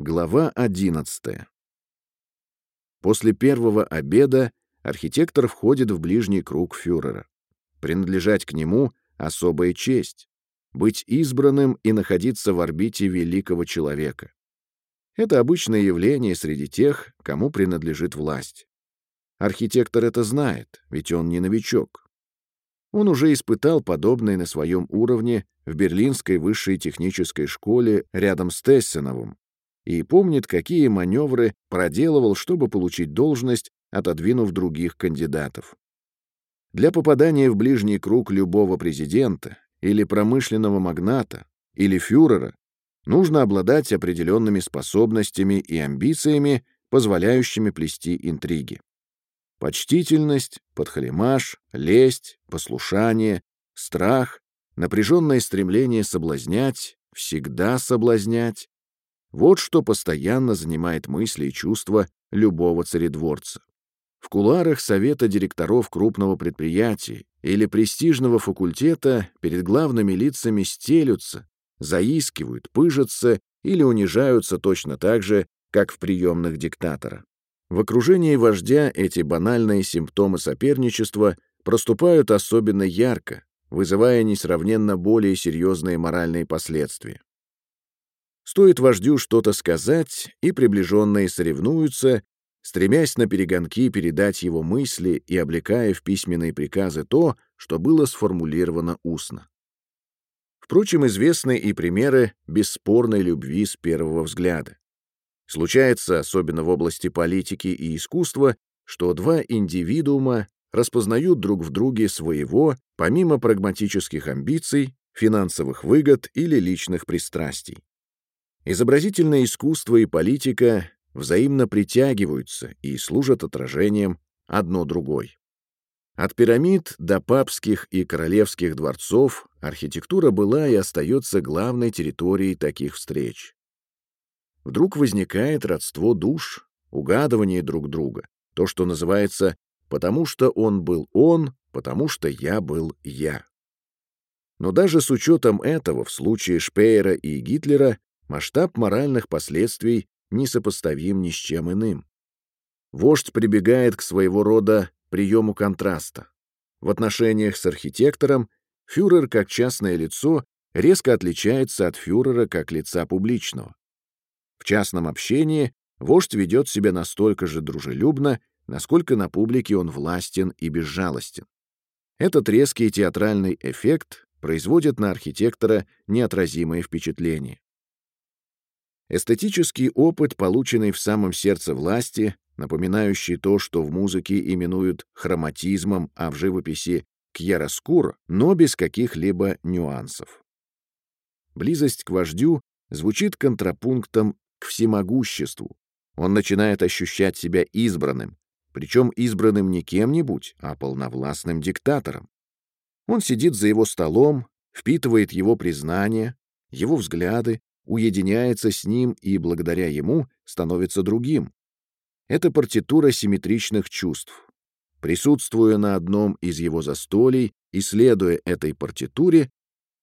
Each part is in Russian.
Глава 11. После первого обеда архитектор входит в ближний круг фюрера. Принадлежать к нему — особая честь. Быть избранным и находиться в орбите великого человека. Это обычное явление среди тех, кому принадлежит власть. Архитектор это знает, ведь он не новичок. Он уже испытал подобное на своем уровне в Берлинской высшей технической школе рядом с Тессеновым и помнит, какие маневры проделывал, чтобы получить должность, отодвинув других кандидатов. Для попадания в ближний круг любого президента или промышленного магната или фюрера нужно обладать определенными способностями и амбициями, позволяющими плести интриги. Почтительность, подхалимаш, лесть, послушание, страх, напряженное стремление соблазнять, всегда соблазнять — вот что постоянно занимает мысли и чувства любого царедворца. В куларах совета директоров крупного предприятия или престижного факультета перед главными лицами стелются, заискивают, пыжатся или унижаются точно так же, как в приемных диктатора. В окружении вождя эти банальные симптомы соперничества проступают особенно ярко, вызывая несравненно более серьезные моральные последствия. Стоит вождю что-то сказать, и приближенные соревнуются, стремясь на перегонки передать его мысли и облекая в письменные приказы то, что было сформулировано устно. Впрочем, известны и примеры бесспорной любви с первого взгляда. Случается, особенно в области политики и искусства, что два индивидуума распознают друг в друге своего, помимо прагматических амбиций, финансовых выгод или личных пристрастий. Изобразительное искусство и политика взаимно притягиваются и служат отражением одно другой. От пирамид до папских и королевских дворцов архитектура была и остается главной территорией таких встреч. Вдруг возникает родство душ, угадывание друг друга, то, что называется «потому что он был он, потому что я был я». Но даже с учетом этого в случае Шпеера и Гитлера масштаб моральных последствий несопоставим ни с чем иным. Вождь прибегает к своего рода приему контраста. В отношениях с архитектором фюрер как частное лицо резко отличается от фюрера как лица публичного. В частном общении вождь ведет себя настолько же дружелюбно, насколько на публике он властен и безжалостен. Этот резкий театральный эффект производит на архитектора неотразимое впечатление. Эстетический опыт, полученный в самом сердце власти, напоминающий то, что в музыке именуют хроматизмом, а в живописи — кьяроскур, но без каких-либо нюансов. Близость к вождю звучит контрапунктом к всемогуществу. Он начинает ощущать себя избранным, причем избранным не кем-нибудь, а полновластным диктатором. Он сидит за его столом, впитывает его признание, его взгляды, уединяется с ним и благодаря ему становится другим. Это партитура симметричных чувств. Присутствуя на одном из его застолий и следуя этой партитуре,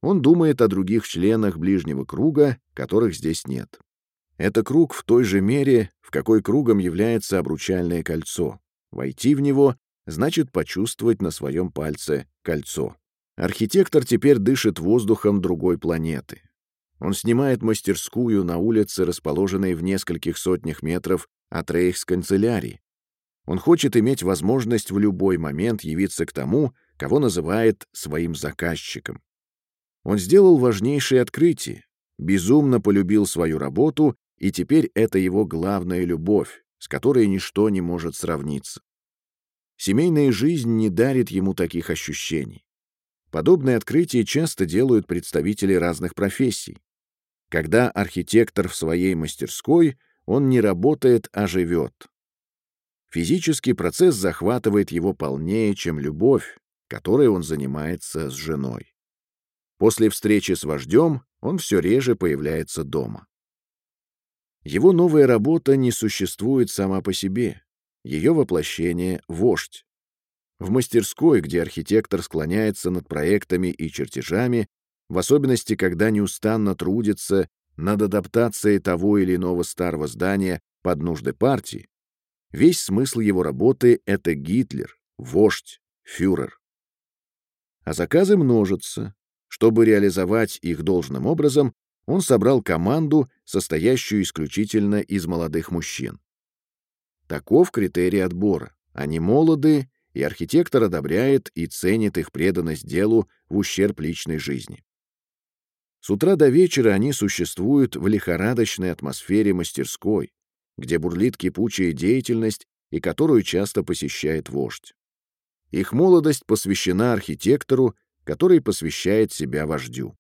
он думает о других членах ближнего круга, которых здесь нет. Это круг в той же мере, в какой кругом является обручальное кольцо. Войти в него значит почувствовать на своем пальце кольцо. Архитектор теперь дышит воздухом другой планеты. Он снимает мастерскую на улице, расположенной в нескольких сотнях метров от рейхсканцелярии. Он хочет иметь возможность в любой момент явиться к тому, кого называет своим заказчиком. Он сделал важнейшее открытие, безумно полюбил свою работу, и теперь это его главная любовь, с которой ничто не может сравниться. Семейная жизнь не дарит ему таких ощущений. Подобные открытия часто делают представители разных профессий. Когда архитектор в своей мастерской, он не работает, а живет. Физический процесс захватывает его полнее, чем любовь, которой он занимается с женой. После встречи с вождем он все реже появляется дома. Его новая работа не существует сама по себе. Ее воплощение — вождь. В мастерской, где архитектор склоняется над проектами и чертежами, в особенности, когда неустанно трудится, над адаптацией того или иного старого здания под нужды партии, весь смысл его работы — это Гитлер, вождь, фюрер. А заказы множатся. Чтобы реализовать их должным образом, он собрал команду, состоящую исключительно из молодых мужчин. Таков критерий отбора. Они молоды, и архитектор одобряет и ценит их преданность делу в ущерб личной жизни. С утра до вечера они существуют в лихорадочной атмосфере мастерской, где бурлит кипучая деятельность и которую часто посещает вождь. Их молодость посвящена архитектору, который посвящает себя вождю.